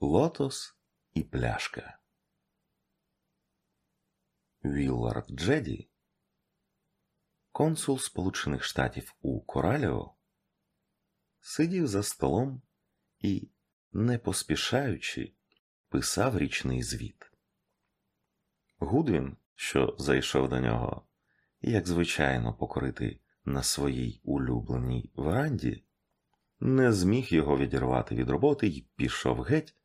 Лотос і пляшка. Віллард Джеді, консул Сполучених Штатів у Кораліо, сидів за столом і, не поспішаючи, писав річний звіт. Гудвін, що зайшов до нього, як звичайно покурити на своїй улюбленій веранді, не зміг його відірвати від роботи і пішов геть,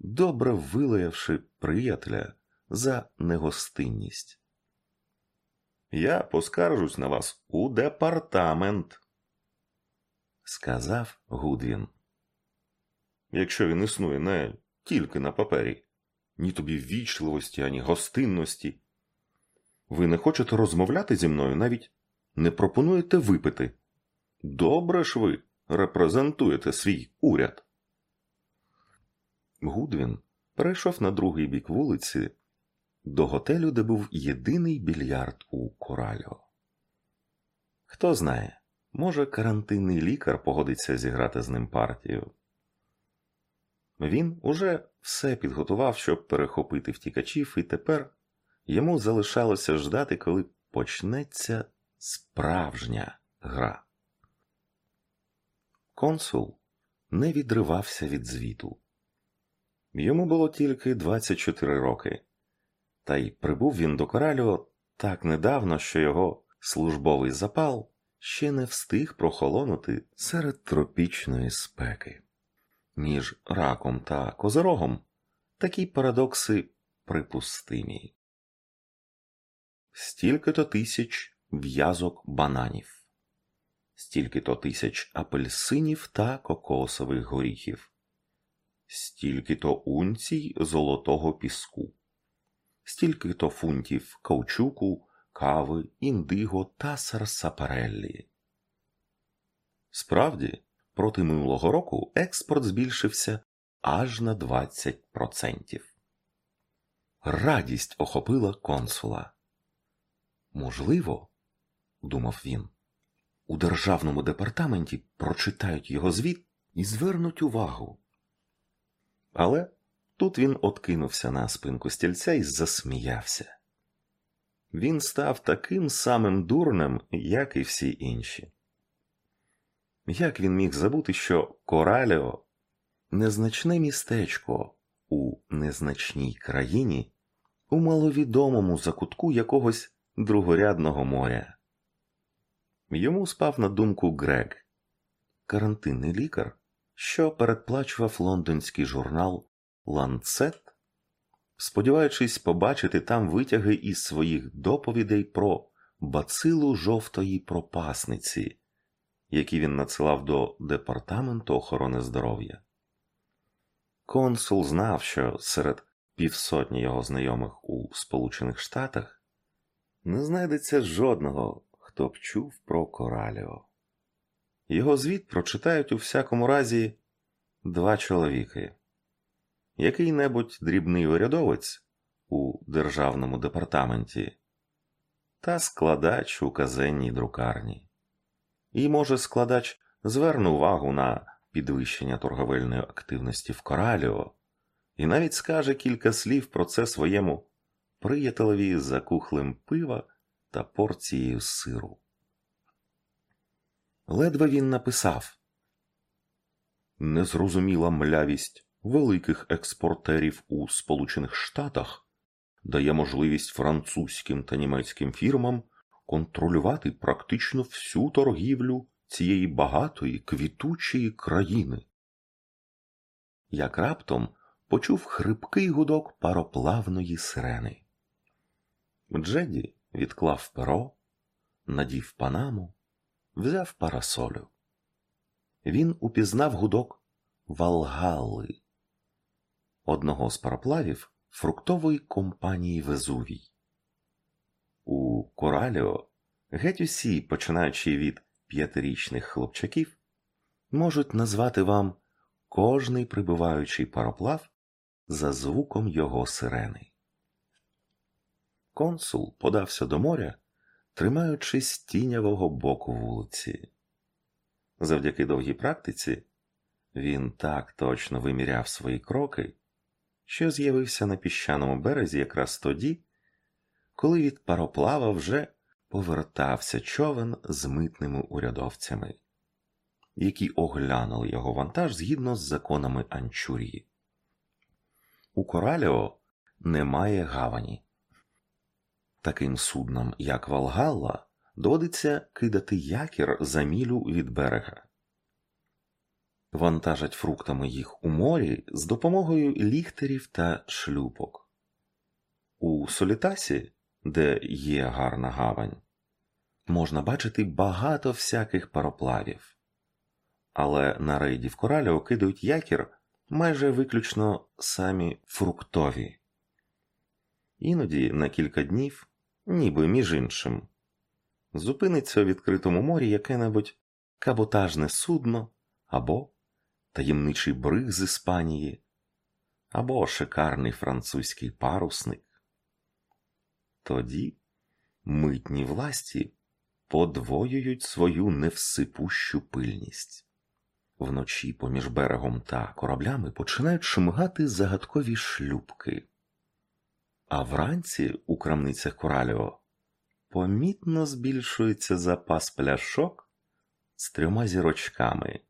добре вилаявши приятеля за негостинність. Я поскаржусь на вас у департамент, сказав Гудвін. Якщо він існує не тільки на папері, ні тобі ввічливості, ані гостинності. Ви не хочете розмовляти зі мною, навіть не пропонуєте випити. Добре ж ви репрезентуєте свій уряд. Гудвін перейшов на другий бік вулиці до готелю, де був єдиний більярд у Коральо. Хто знає, може, карантинний лікар погодиться зіграти з ним партію. Він уже все підготував, щоб перехопити втікачів, і тепер йому залишалося ждати, коли почнеться справжня гра. Консул не відривався від звіту. Йому було тільки 24 роки, та й прибув він до коралю так недавно, що його службовий запал ще не встиг прохолонути серед тропічної спеки. Між раком та козирогом такі парадокси припустимі. Стільки то тисяч в'язок бананів, стільки то тисяч апельсинів та кокосових горіхів, стільки то унцій золотого піску, стільки то фунтів каучуку, кави, індиго та сарсапареллі. Справді, проти минулого року експорт збільшився аж на 20%. Радість охопила консула. Можливо, думав він, у державному департаменті прочитають його звіт і звернуть увагу. Але тут він откинувся на спинку стільця і засміявся. Він став таким самим дурним, як і всі інші. Як він міг забути, що Кораліо незначне містечко у незначній країні, у маловідомому закутку якогось другорядного моря? Йому спав на думку Грег, карантинний лікар, що передплачував лондонський журнал Ланцет, сподіваючись побачити там витяги із своїх доповідей про бацилу жовтої пропасниці які він надсилав до Департаменту охорони здоров'я. Консул знав, що серед півсотні його знайомих у Сполучених Штатах не знайдеться жодного, хто б чув про Кораліо. Його звіт прочитають у всякому разі два чоловіки, який небудь дрібний урядовець у державному департаменті та складач у казенній друкарні. І, може, складач зверне увагу на підвищення торговельної активності в Кораліо і навіть скаже кілька слів про це своєму приятелеві за кухлем пива та порцією сиру. Ледве він написав Незрозуміла млявість великих експортерів у Сполучених Штатах дає можливість французьким та німецьким фірмам контролювати практично всю торгівлю цієї багатої квітучої країни. Як раптом почув хрипкий гудок пароплавної сирени. Джеді відклав перо, надів панаму, взяв парасолю. Він упізнав гудок Валгалли, одного з пароплавів фруктової компанії Везувій. У Кораліо геть усі, починаючи від п'ятирічних хлопчаків, можуть назвати вам кожний прибуваючий пароплав за звуком його сирени. Консул подався до моря, тримаючись тінявого боку вулиці. Завдяки довгій практиці Він так точно виміряв свої кроки, що з'явився на піщаному березі якраз тоді, коли від пароплава вже повертався човен з митними урядовцями, які оглянули його вантаж згідно з законами Анчурії. У Кораліо немає гавані. Таким суднам, як Валгалла, доводиться кидати якір за мілю від берега. Вантажать фруктами їх у морі з допомогою ліхтарів та шлюпок. У Солітасі, де є гарна гавань, можна бачити багато всяких пароплавів, але на рейді в Кораліо кидають якір майже виключно самі фруктові. Іноді на кілька днів, ніби між іншим, зупиниться у відкритому морі яке-небудь каботажне судно або таємничий бриг з Іспанії, або шикарний французький парусник. Тоді митні власті подвоюють свою невсипущу пильність. Вночі поміж берегом та кораблями починають шмигати загадкові шлюбки, а вранці у крамницях Кораліо помітно збільшується запас пляшок з трьома зірочками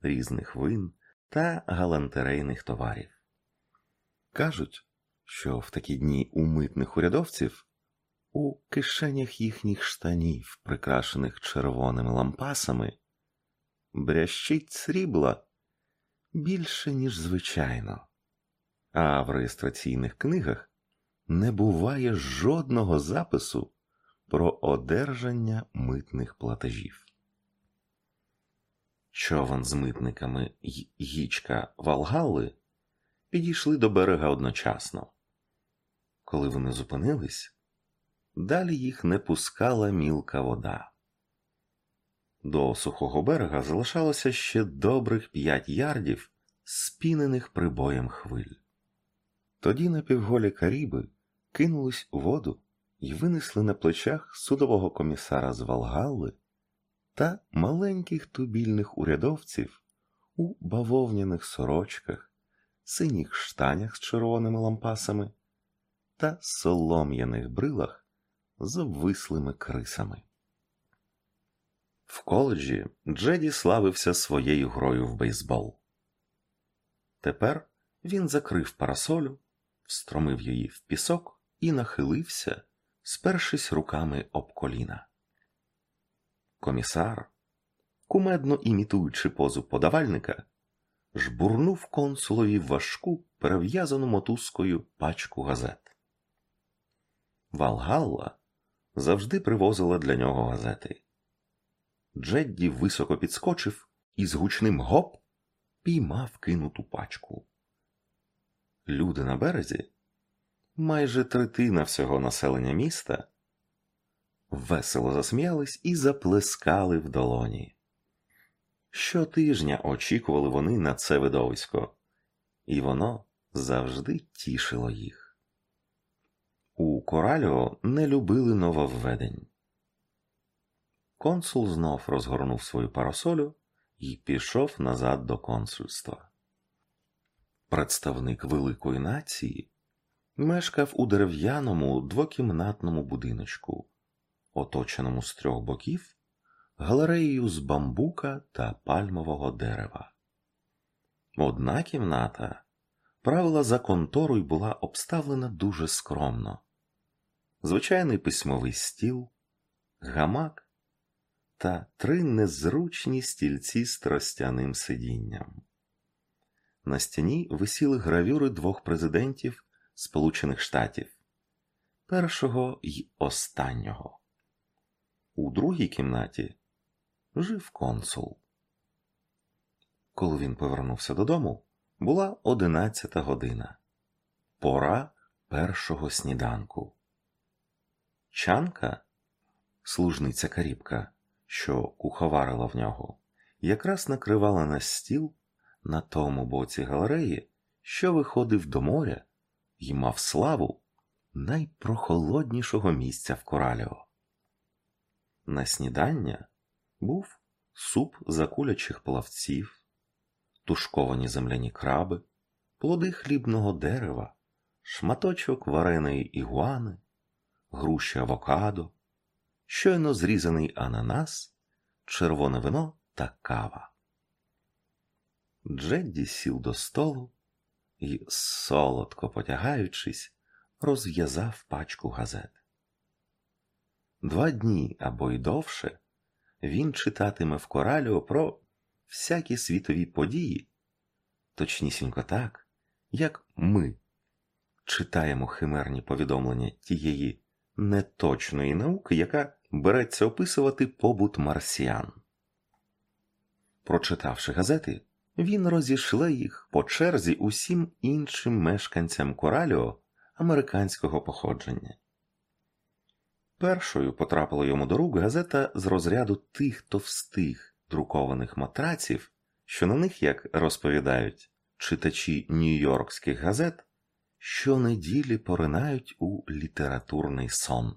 різних вин та галантерейних товарів. Кажуть, що в такі дні у митних урядовців у кишенях їхніх штанів, прикрашених червоними лампасами, брящить срібла більше, ніж звичайно, а в реєстраційних книгах не буває жодного запису про одержання митних платежів. Човен з митниками гічка Валгалли підійшли до берега одночасно. Коли вони зупинились, далі їх не пускала мілка вода. До сухого берега залишалося ще добрих п'ять ярдів, спінених прибоєм хвиль. Тоді напівголі Каріби кинулись у воду і винесли на плечах судового комісара з Валгалли та маленьких тубільних урядовців у бавовняних сорочках, синіх штанях з червоними лампасами та солом'яних брилах з обвислими крисами. В коледжі Джеді славився своєю грою в бейсбол. Тепер він закрив парасолю, встромив її в пісок і нахилився, спершись руками об коліна. Комісар, кумедно імітуючи позу подавальника, жбурнув консулові важку перев'язану мотузкою пачку газет. Валгалла завжди привозила для нього газети. Джедді високо підскочив і з гучним гоп піймав кинуту пачку. Люди на березі, майже третина всього населення міста, весело засміялись і заплескали в долоні. Щотижня очікували вони на це видовисько, і воно завжди тішило їх. У Кораліо не любили нововведень. Консул знов розгорнув свою парасолю і пішов назад до консульства. Представник великої нації мешкав у дерев'яному двокімнатному будиночку, оточеному з трьох боків галереєю з бамбука та пальмового дерева. Одна кімната правила за контору була обставлена дуже скромно. Звичайний письмовий стіл, гамак та три незручні стільці з тростяним сидінням. На стіні висіли гравюри двох президентів Сполучених Штатів першого й останнього. У другій кімнаті жив консул. Коли він повернувся додому, була одинадцята година, пора першого сніданку. Чанка, служниця карібка, що куховарила в нього, якраз накривала на стіл на тому боці галереї, що виходив до моря і мав славу найпрохолоднішого місця в Кораліо. На снідання був суп закулячих плавців, тушковані земляні краби, плоди хлібного дерева, шматочок вареної ігуани, груші авокадо, щойно зрізаний ананас, червоне вино та кава. Джедді сів до столу і, солодко потягаючись, розв'язав пачку газет. Два дні або й довше він читатиме в кораліо про всякі світові події, точнісінько так, як ми читаємо химерні повідомлення тієї неточної науки, яка береться описувати побут марсіан. Прочитавши газети, він розішле їх по черзі усім іншим мешканцям Кораліо американського походження. Першою потрапила йому до рук газета з розряду тих товстих друкованих матраців, що на них, як розповідають читачі нью-йоркських газет, щонеділі поринають у літературний сон.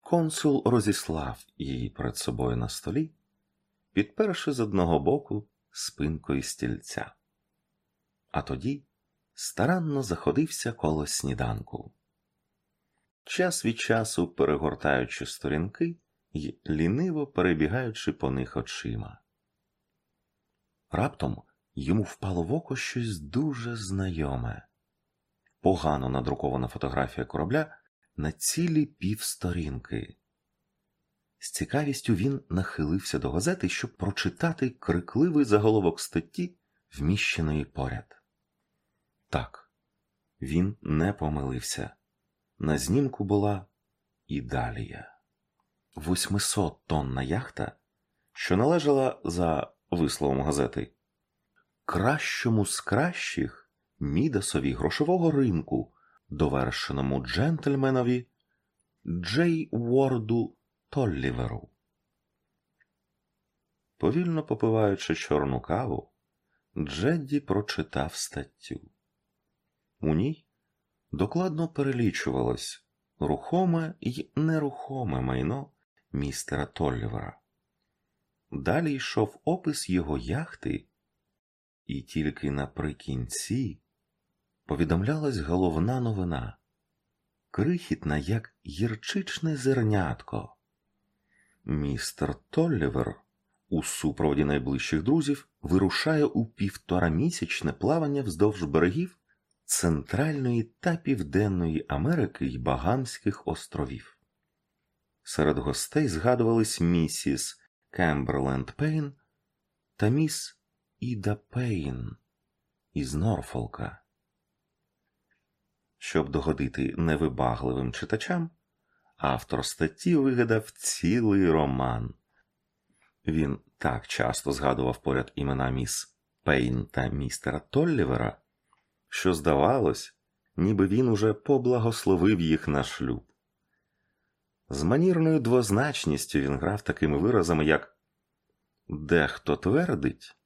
Консул розіслав її перед собою на столі, підперши з одного боку спинкою стільця, а тоді старанно заходився коло сніданку. Час від часу перегортаючи сторінки й ліниво перебігаючи по них очима. Раптом йому впало в око щось дуже знайоме, погано надрукована фотографія корабля на цілі півсторінки. З цікавістю він нахилився до газети, щоб прочитати крикливий заголовок статті, вміщеної поряд. Так, він не помилився. На знімку була Ідалія. Восьмисот тонна яхта, що належала за висловом газети, кращому з кращих мідасові грошового ринку, довершеному джентльменові Джей Уорду Толліверу. Повільно попиваючи чорну каву, Джедді прочитав статтю. У ній докладно перелічувалось рухоме і нерухоме майно містера Толлівера. Далі йшов опис його яхти, і тільки наприкінці повідомлялась головна новина, крихітна, як гірчичне зернятко. Містер Толлівер у супроводі найближчих друзів вирушає у півторамісячне плавання вздовж берегів Центральної та Південної Америки й Багамських островів. Серед гостей згадувались місіс Кемберленд Пейн та міс Іда Пейн із Норфолка. Щоб догодити невибагливим читачам, автор статті вигадав цілий роман. Він так часто згадував поряд імена міс Пейн та містера Толлівера що, здавалось, ніби він уже поблагословив їх на шлюб. З манірною двозначністю він грав такими виразами, як дехто твердить,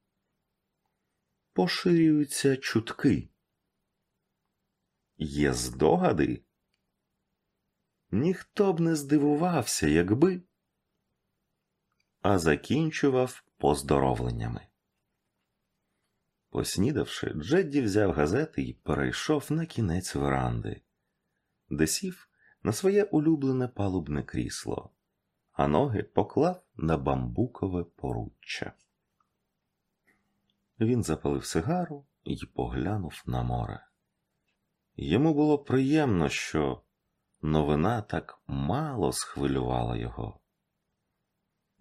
поширюються чутки. Є здогади? Ніхто б не здивувався, якби, а закінчував поздоровленнями. Поснідавши, Джедді взяв газети і перейшов на кінець веранди, де сів на своє улюблене палубне крісло, а ноги поклав на бамбукове поруччя. Він запалив сигару і поглянув на море. Йому було приємно, що новина так мало схвилювала його.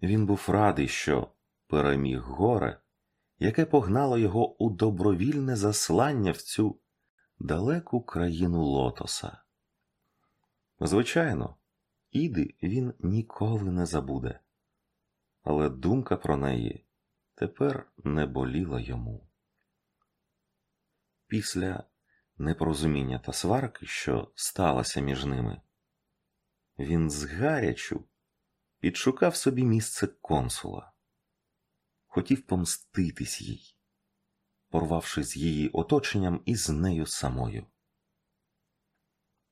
Він був радий, що переміг горе яке погнало його у добровільне заслання в цю далеку країну лотоса. Звичайно, іди він ніколи не забуде, але думка про неї тепер не боліла йому. Після непорозуміння та сварки, що сталося між ними, він згарячу підшукав собі місце консула хотів помститись їй, порвавши з її оточенням і з нею самою.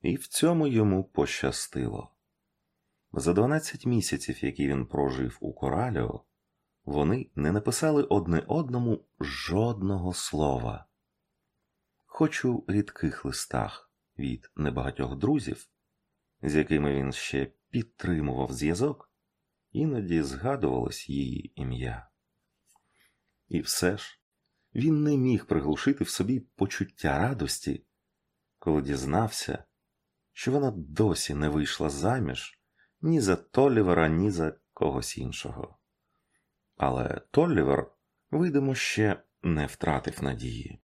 І в цьому йому пощастило. За 12 місяців, які він прожив у Кораліо, вони не написали одне одному жодного слова. Хоч у рідких листах від небагатьох друзів, з якими він ще підтримував зв'язок, іноді згадувалось її ім'я. І все ж він не міг приглушити в собі почуття радості, коли дізнався, що вона досі не вийшла заміж ні за Толлівера, ні за когось іншого. Але Толлівер, видимо, ще не втратив надії.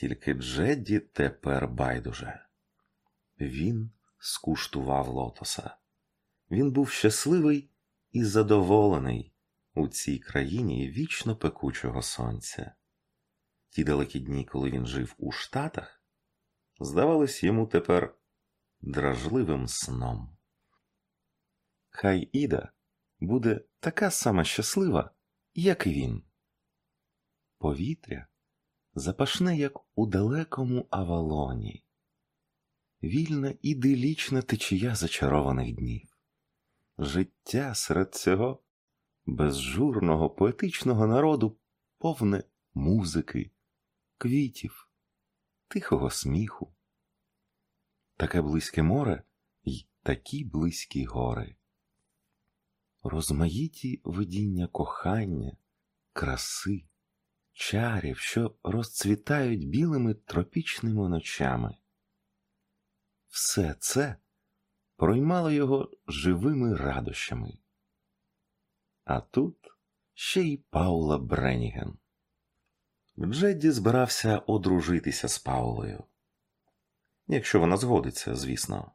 Тільки Джедді тепер байдуже. Він скуштував лотоса. Він був щасливий і задоволений у цій країні вічно пекучого сонця. Ті далекі дні, коли він жив у Штатах, здавались йому тепер дражливим сном. Хай Іда буде така сама щаслива, як і він. Повітря запашне, як у далекому авалоні, вільна іделічна течія зачарованих днів, життя серед цього безжурного поетичного народу повне музики, квітів, тихого сміху, таке близьке море й такі близькі гори, розмаїті видіння кохання, краси, чарів, що розцвітають білими тропічними ночами. Все це проймало його живими радощами. А тут ще й Паула Бреніген. Джедді збирався одружитися з Паулою. Якщо вона згодиться, звісно.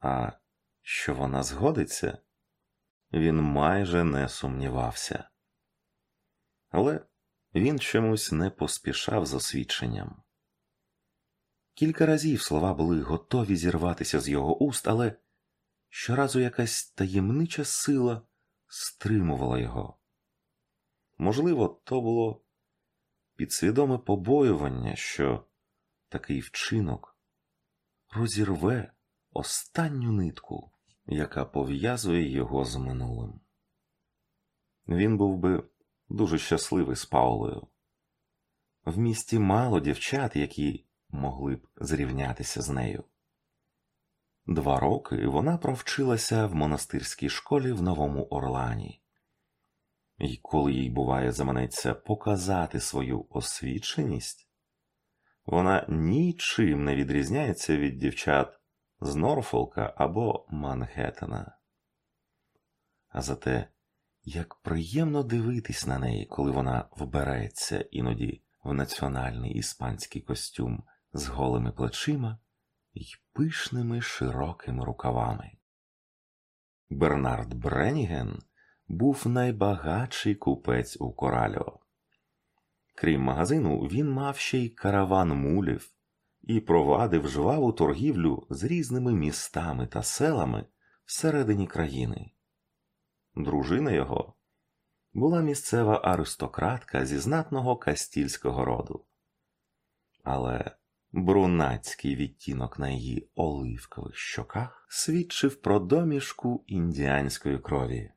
А що вона згодиться, він майже не сумнівався. Але він чомусь не поспішав з освідченням. Кілька разів слова були готові зірватися з його уст, але щоразу якась таємнича сила стримувала його. Можливо, то було підсвідоме побоювання, що такий вчинок розірве останню нитку, яка пов'язує його з минулим. Він був би дуже щасливий з Паулою. В місті мало дівчат, які могли б зрівнятися з нею. Два роки вона провчилася в монастирській школі в Новому Орлані, І коли їй буває заманеться показати свою освіченість, вона нічим не відрізняється від дівчат з Норфолка або Манхеттена. А зате як приємно дивитись на неї, коли вона вбереться іноді в національний іспанський костюм з голими плечима й пишними широкими рукавами. Бернард Бреніген був найбагатший купець у Коральо. Крім магазину, він мав ще й караван мулів і провадив жваву торгівлю з різними містами та селами всередині країни. Дружина його була місцева аристократка зі знатного кастільського роду. Але брунацький відтінок на її оливкових щоках свідчив про домішку індіанської крові.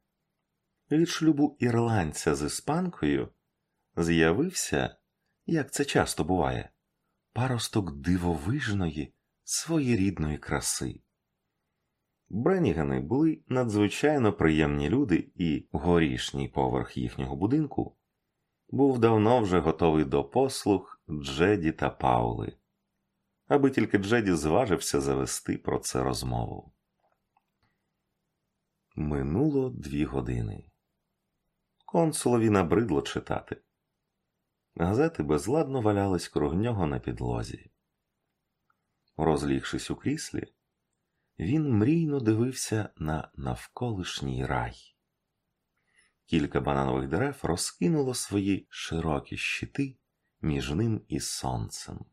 Від шлюбу ірландця з іспанкою з'явився, як це часто буває, паросток дивовижної своєрідної краси. Бренігани були надзвичайно приємні люди, і горішній поверх їхнього будинку був давно вже готовий до послуг Джеді та Паули, аби тільки Джеді зважився завести про це розмову. Минуло дві години. Консулові набридло читати. Газети безладно валялись круг нього на підлозі. Розлігшись у кріслі, він мрійно дивився на навколишній рай. Кілька бананових дерев розкинуло свої широкі щити між ним і сонцем.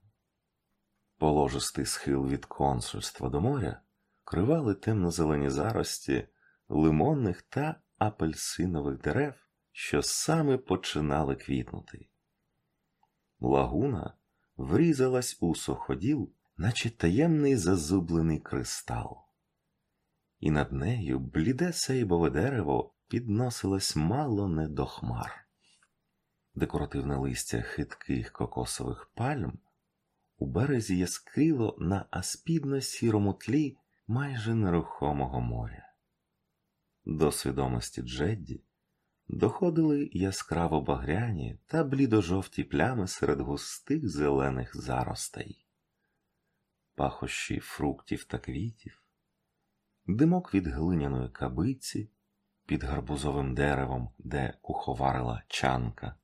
Положистий схил від консульства до моря кривали темно-зелені зарості лимонних та апельсинових дерев, що саме починали квітнути. Лагуна врізалась у суходіл наче таємний зазублений кристал, і над нею бліде сейбове дерево підносилась мало не до хмар. Декоративне листя хитких кокосових пальм у березі яскрило на аспідно-сірому тлі майже нерухомого моря. До свідомості Джедді доходили яскраво багряні та блідожовті плями серед густих зелених заростей, пахощі фруктів та квітів, димок від глиняної кабиці під гарбузовим деревом, де куховарила чанка,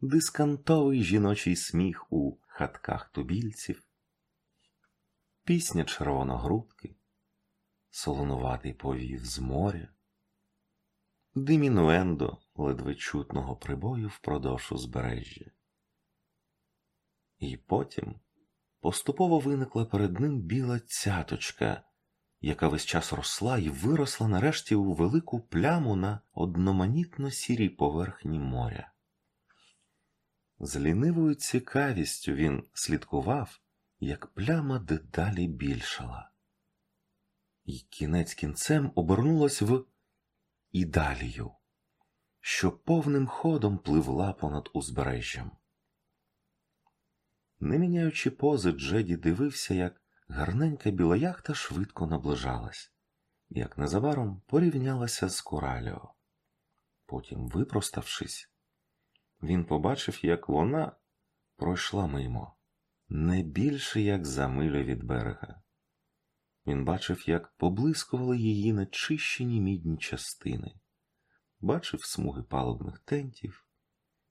дискантовий жіночий сміх у хатках тубільців, пісня червоногрудки, солонуватий повів з моря, димінуендо ледве чутного прибою впродовж узбережжя. І потім поступово виникла перед ним біла цяточка, яка весь час росла і виросла нарешті у велику пляму на одноманітно сірій поверхні моря. З лінивою цікавістю він слідкував, як пляма дедалі більшала, І кінець кінцем обернулась в ідалію, що повним ходом пливла понад узбережжям. Не міняючи пози, Джеді дивився, як гарненька біла яхта швидко наближалась, як незабаром порівнялася з Кораліо. Потім, випроставшись, він побачив, як вона пройшла мимо, не більше як за милю від берега. Він бачив, як поблискували її начищені мідні частини, бачив смуги палубних тентів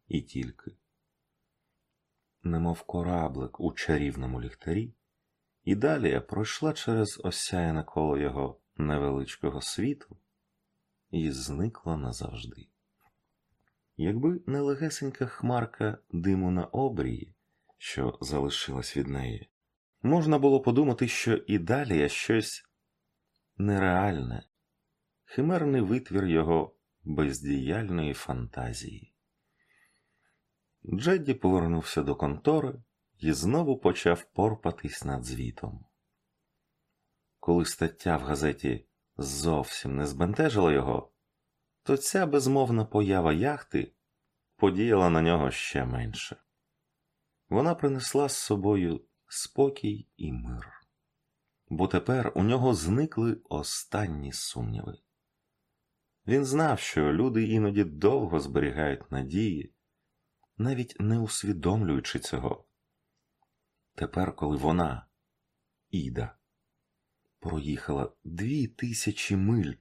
і тільки. Немов кораблик у чарівному ліхтарі, і далі пройшла через осяяне коло його невеличкого світу і зникла назавжди. Якби не легесенька хмарка диму на обрії, що залишилась від неї, можна було подумати, що і далі щось нереальне, химерний витвір його бездіяльної фантазії. Джедді повернувся до контори і знову почав порпатись над звітом. Коли стаття в газеті зовсім не збентежила його, то ця безмовна поява яхти подіяла на нього ще менше. Вона принесла з собою спокій і мир, бо тепер у нього зникли останні сумніви. Він знав, що люди іноді довго зберігають надії, навіть не усвідомлюючи цього. Тепер, коли вона, Іда, проїхала дві тисячі миль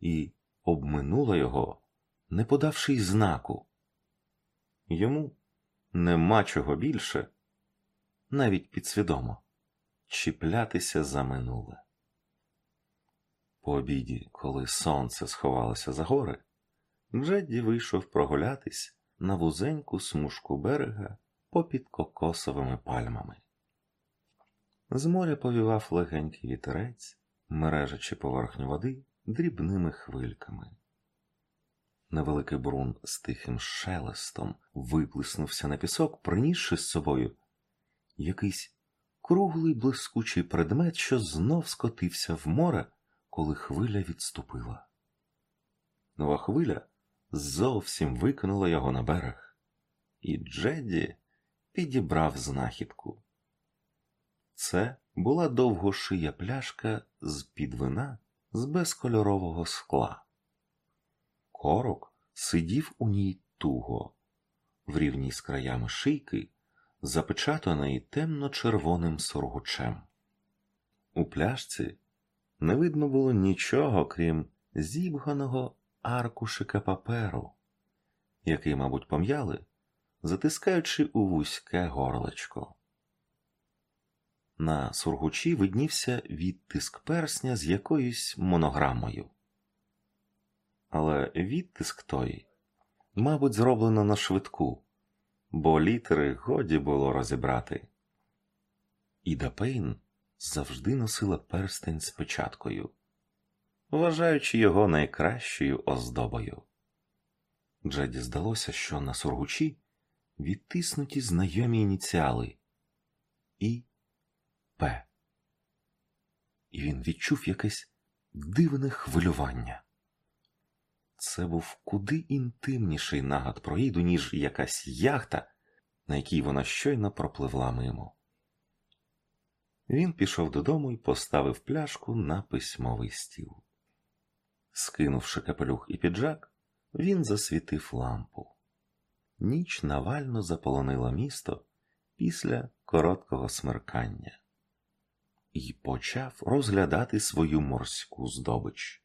і обминула його, не подавши й знаку, йому нема чого більше, навіть підсвідомо, чіплятися за минуле. По обіді, коли сонце сховалося за гори, Джедді вийшов прогулятись на вузеньку смужку берега попід кокосовими пальмами. З моря повівав легенький вітерець, мережачи поверхню води дрібними хвильками. Невеликий брун з тихим шелестом виплеснувся на пісок, принісши з собою якийсь круглий блискучий предмет, що знов скотився в море, коли хвиля відступила. Нова хвиля зовсім викинула його на берег, і Джедді підібрав знахідку. Це була довгошия пляшка з під вина з безкольорового скла. Корок сидів у ній туго, в рівні з краями шийки, запечатаної темно-червоним соргучем. У пляшці не видно було нічого, крім зібганого аркушика паперу, який, мабуть, пом'яли, затискаючи у вузьке горлечко. На сургучі виднівся відтиск персня з якоюсь монограмою. Але відтиск той, мабуть, зроблено на швидку, бо літери годі було розібрати. Іда Пейн завжди носила перстень з печаткою, вважаючи його найкращою оздобою. Джеді здалося, що на сургучі відтиснуті знайомі ініціали І. П. І він відчув якесь дивне хвилювання. Це був куди інтимніший нагад про Іду, ніж якась яхта, на якій вона щойно пропливла мимо. Він пішов додому і поставив пляшку на письмовий стіл. Скинувши капелюх і піджак, він засвітив лампу. Ніч навально заполонила місто після короткого смеркання і почав розглядати свою морську здобич.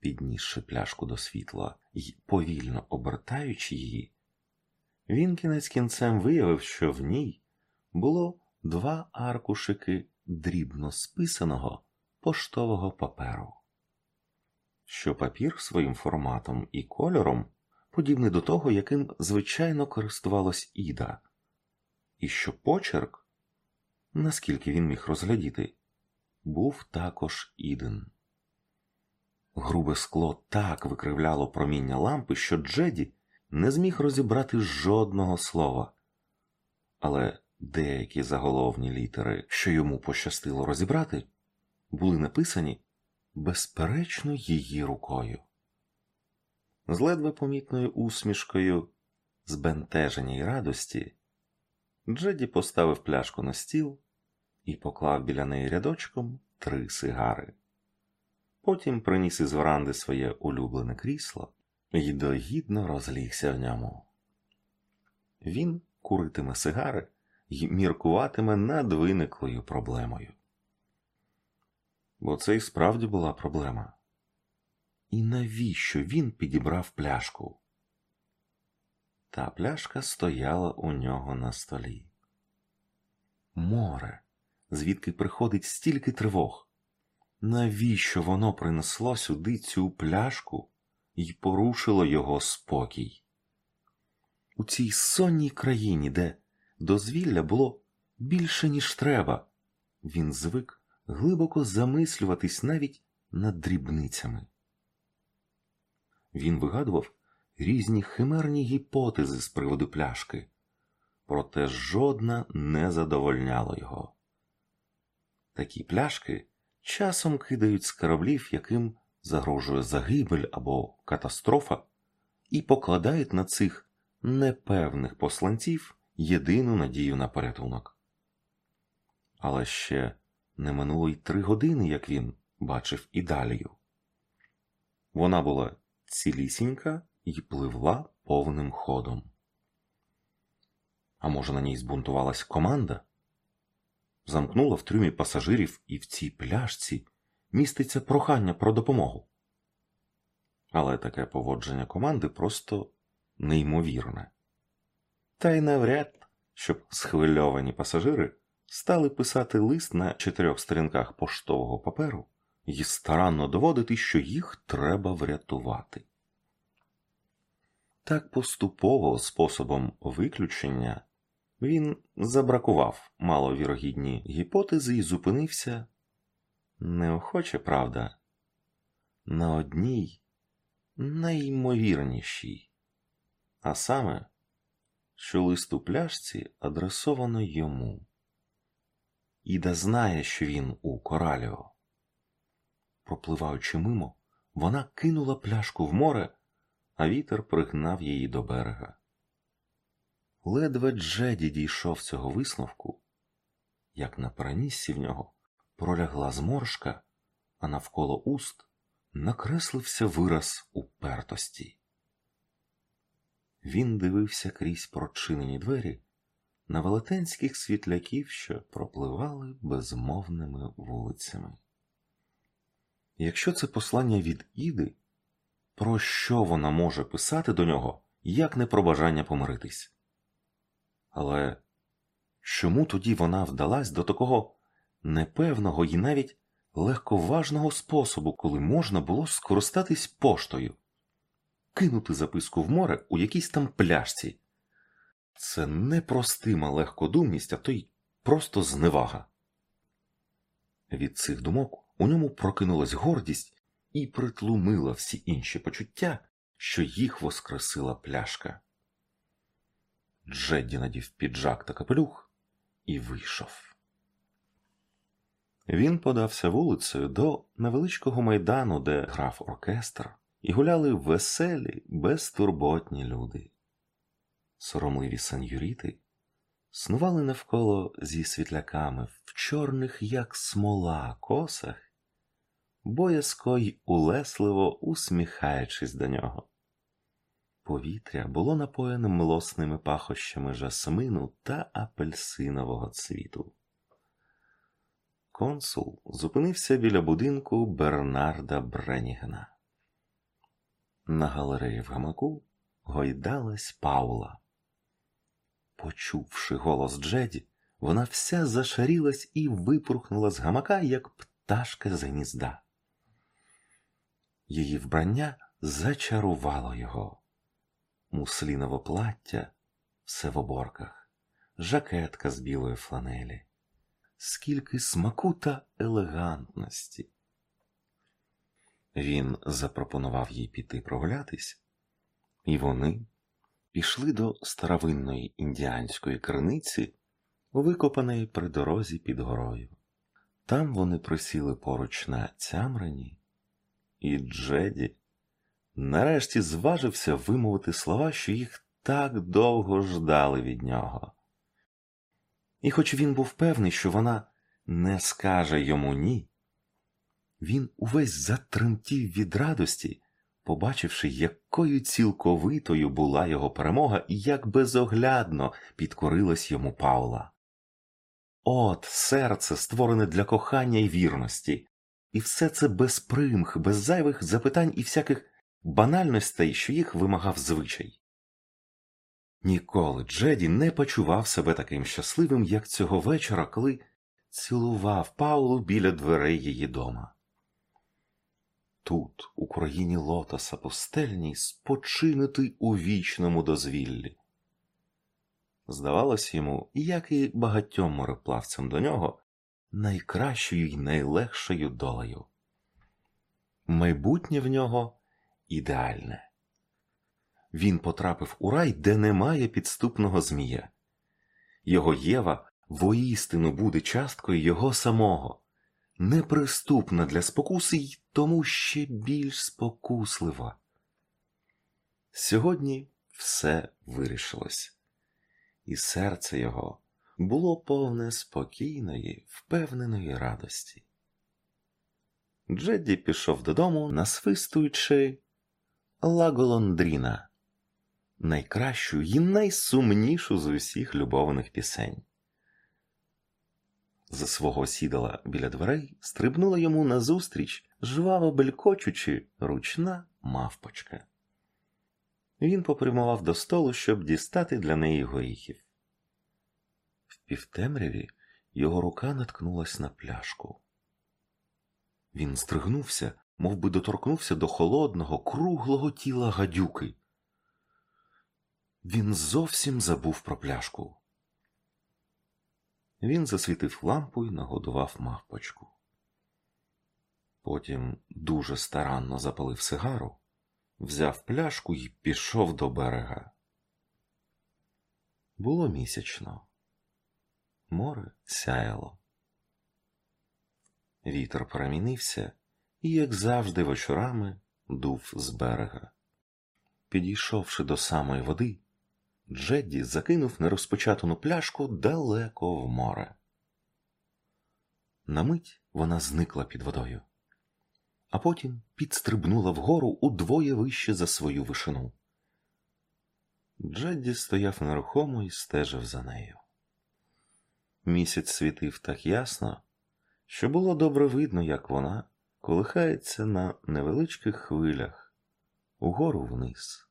Піднісши пляшку до світла і повільно обертаючи її, він кінець кінцем виявив, що в ній було два аркушики дрібно списаного поштового паперу, що папір своїм форматом і кольором подібний до того, яким звичайно користувалась Іда, і що почерк, наскільки він міг розглядіти, був також Іден. Грубе скло так викривляло проміння лампи, що Джеді не зміг розібрати жодного слова, але деякі заголовні літери, що йому пощастило розібрати, були написані безперечно її рукою. З ледве помітною усмішкою, збентеження й радості, Джеді поставив пляшку на стіл і поклав біля неї рядочком три сигари. Потім приніс із веранди своє улюблене крісло і догідно розлігся в ньому. Він куритиме сигари і міркуватиме над виниклою проблемою. Бо це і справді була проблема. І навіщо він підібрав пляшку? Та пляшка стояла у нього на столі. Море, звідки приходить стільки тривог. Навіщо воно принесло сюди цю пляшку і порушило його спокій? У цій сонній країні, де дозвілля було більше, ніж треба, він звик глибоко замислюватись навіть над дрібницями. Він вигадував різні химерні гіпотези з приводу пляшки, проте жодна не задовольняла його. Такі пляшки часом кидають з кораблів, яким загрожує загибель або катастрофа, і покладають на цих непевних посланців єдину надію на порятунок. Але ще не минуло й три години, як він бачив ідалію. Вона була цілісінька і пливла повним ходом. А може, на ній збунтувалась команда? Замкнула в трюмі пасажирів, і в цій пляшці міститься прохання про допомогу. Але таке поводження команди просто неймовірне. Та й навряд, щоб схвильовані пасажири стали писати лист на чотирьох сторінках поштового паперу і старанно доводити, що їх треба врятувати. Так поступово способом виключення він забракував маловірогідні гіпотези і зупинився неохоче, правда, на одній найімовірнішій, а саме, що лист у пляшці адресовано йому. Іда знає, що він у кораліо. Пропливаючи мимо, вона кинула пляшку в море, а вітер пригнав її до берега. Ледве Джеді дійшов цього висновку, як на переніссі в нього пролягла зморшка, а навколо уст накреслився вираз упертості. Він дивився крізь прочинені двері на велетенських світляків, що пропливали безмовними вулицями. Якщо це послання від Іди, про що вона може писати до нього, як не про бажання помиритись? Але чому тоді вона вдалась до такого непевного і навіть легковажного способу, коли можна було скористатись поштою, кинути записку в море у якійсь там пляшці? Це непростима легкодумність, а то й просто зневага. Від цих думок у ньому прокинулась гордість і притлумила всі інші почуття, що їх воскресила пляшка. Джедді надів піджак та капелюх і вийшов. Він подався вулицею до невеличкого майдану, де грав оркестр, і гуляли веселі, безтурботні люди. Соромливі санюріти снували навколо зі світляками в чорних, як смола, косах, боязко й улесливо усміхаючись до нього. Повітря було напоєне млосними пахощами жасмину та апельсинового цвіту. Консул зупинився біля будинку Бернарда Бренігена. На галереї в гамаку гойдалась Паула. Почувши голос Джеді, вона вся зашарілась і випорхнула з гамака, як пташка з гнізда. Її вбрання зачарувало його. Муслінове плаття все в оборках, жакетка з білої фланелі, скільки смаку та елегантності. Він запропонував їй піти прогулятись, і вони пішли до старовинної індіанської криниці, викопаної при дорозі під горою. Там вони присіли поруч на цямрені, і Джеді нарешті зважився вимовити слова, що їх так довго ждали від нього. І хоч він був певний, що вона не скаже йому ні, він увесь затремтів від радості, побачивши, якою цілковитою була його перемога і як безоглядно підкорилась йому Паула. От серце, створене для кохання і вірності, і все це без примх, без зайвих запитань і всяких банальностей, що їх вимагав звичай. Ніколи Джеді не почував себе таким щасливим, як цього вечора, коли цілував Паулу біля дверей її дома. Тут, у країні лотоса пустельній, спочинутий у вічному дозвіллі. Здавалось йому, як і багатьом мореплавцям до нього, найкращою й найлегшою долею. Майбутнє в нього ідеальне. Він потрапив у рай, де немає підступного змія. Його Єва воістину буде часткою його самого, неприступна для спокуси й тому ще більш спокуслива. Сьогодні все вирішилось, і серце його було повне спокійної, впевненої радості. Джедді пішов додому, насвистуючи Лаголондріна, найкращу і найсумнішу з усіх любовних пісень. За свого сідала біля дверей стрибнула йому назустріч, жваво белькочучи, ручна мавпочка. Він попрямував до столу, щоб дістати для неї горіхів. В півтемряві його рука наткнулась на пляшку. Він здригнувся, мов би доторкнувся до холодного, круглого тіла гадюки. Він зовсім забув про пляшку. Він засвітив лампу і нагодував мавпочку. Потім дуже старанно запалив сигару, взяв пляшку і пішов до берега. Було місячно. Море сяяло. Вітер перемінився і, як завжди, вечорами дув з берега. Підійшовши до самої води, Джедді закинув нерозпочатану пляшку далеко в море. На мить вона зникла під водою, а потім підстрибнула вгору удвоє вище за свою вишину. Джедді стояв нерухомо і стежив за нею. Місяць світив так ясно, що було добре видно, як вона колихається на невеличких хвилях угору вниз,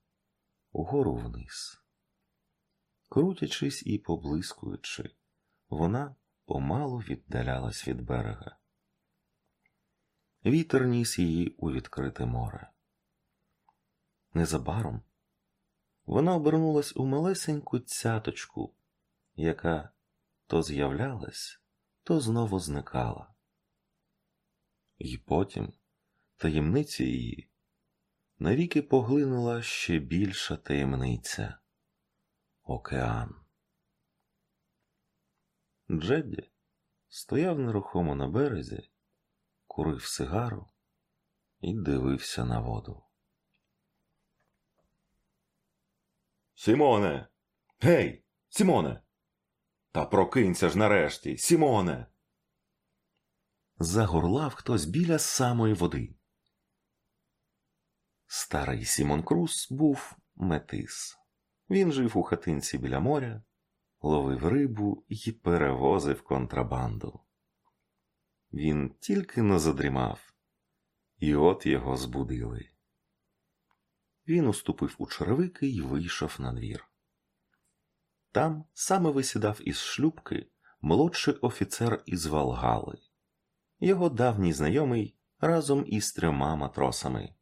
угору вниз. Крутячись і поблискуючи, вона помалу віддалялась від берега. Вітер ніс її у відкрите море. Незабаром вона обернулась у малесеньку цяточку, яка то з'являлась, то знову зникала. І потім таємниця її навіки поглинула ще більша таємниця океан. Джедді стояв нерухомо на березі, курив сигару і дивився на воду. Сімоне, гей, Сімоне! Та прокинься ж нарешті, Сімоне. Загорлав хтось біля самої води. Старий Сімон Круз був метис. Він жив у хатинці біля моря, ловив рибу і перевозив контрабанду. Він тільки не задрімав, і от його збудили. Він уступив у черевики і вийшов на двір. Там саме висідав із шлюбки молодший офіцер із Валгали, його давній знайомий разом із трьома матросами.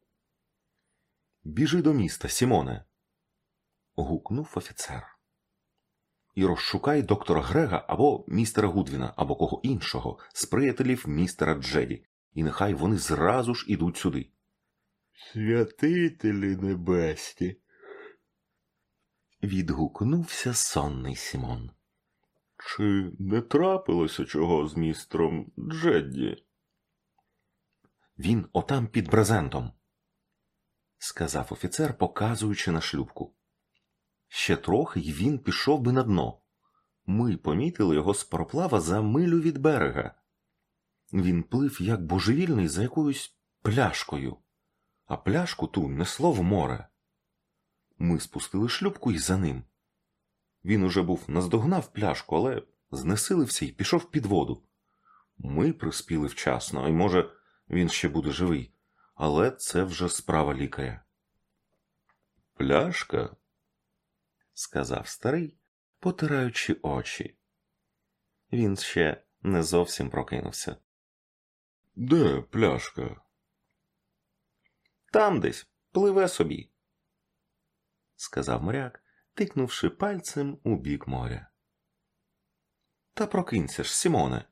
Біжи до міста, Сімоне. Гукнув офіцер. І розшукай доктора Грега або містера Гудвіна, або кого іншого з приятелів містера Джеді, і нехай вони зразу ж ідуть сюди. Святителі небесні. Відгукнувся сонний Сімон. Чи не трапилося чого з містером Джедді? Він отам під брезентом, сказав офіцер, показуючи на шлюбку. Ще трохи й він пішов би на дно. Ми помітили його з пароплава за милю від берега. Він плив як божевільний за якоюсь пляшкою, а пляшку ту несло в море. Ми спустили шлюбку і за ним. Він уже був наздогнав пляшку, але знесилився і пішов під воду. Ми приспіли вчасно, і, може, він ще буде живий, але це вже справа лікаря. Пляшка, сказав старий, потираючи очі. Він ще не зовсім прокинувся. Де пляшка? Там десь пливе собі, сказав моряк, тикнувши пальцем у бік моря. Та прокинься ж, Сімоне.